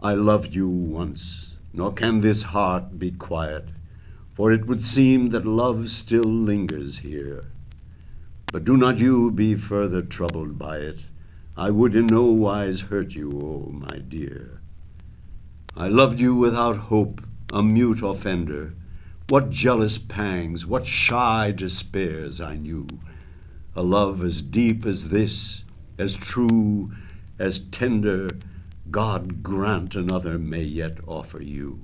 I loved you once, nor can this heart be quiet, for it would seem that love still lingers here. But do not you be further troubled by it. I would in no wise hurt you, O my dear. I loved you without hope, a mute offender. What jealous pangs, what shy despairs I knew. A love as deep as this, as true, as tender, God grant another may yet offer you.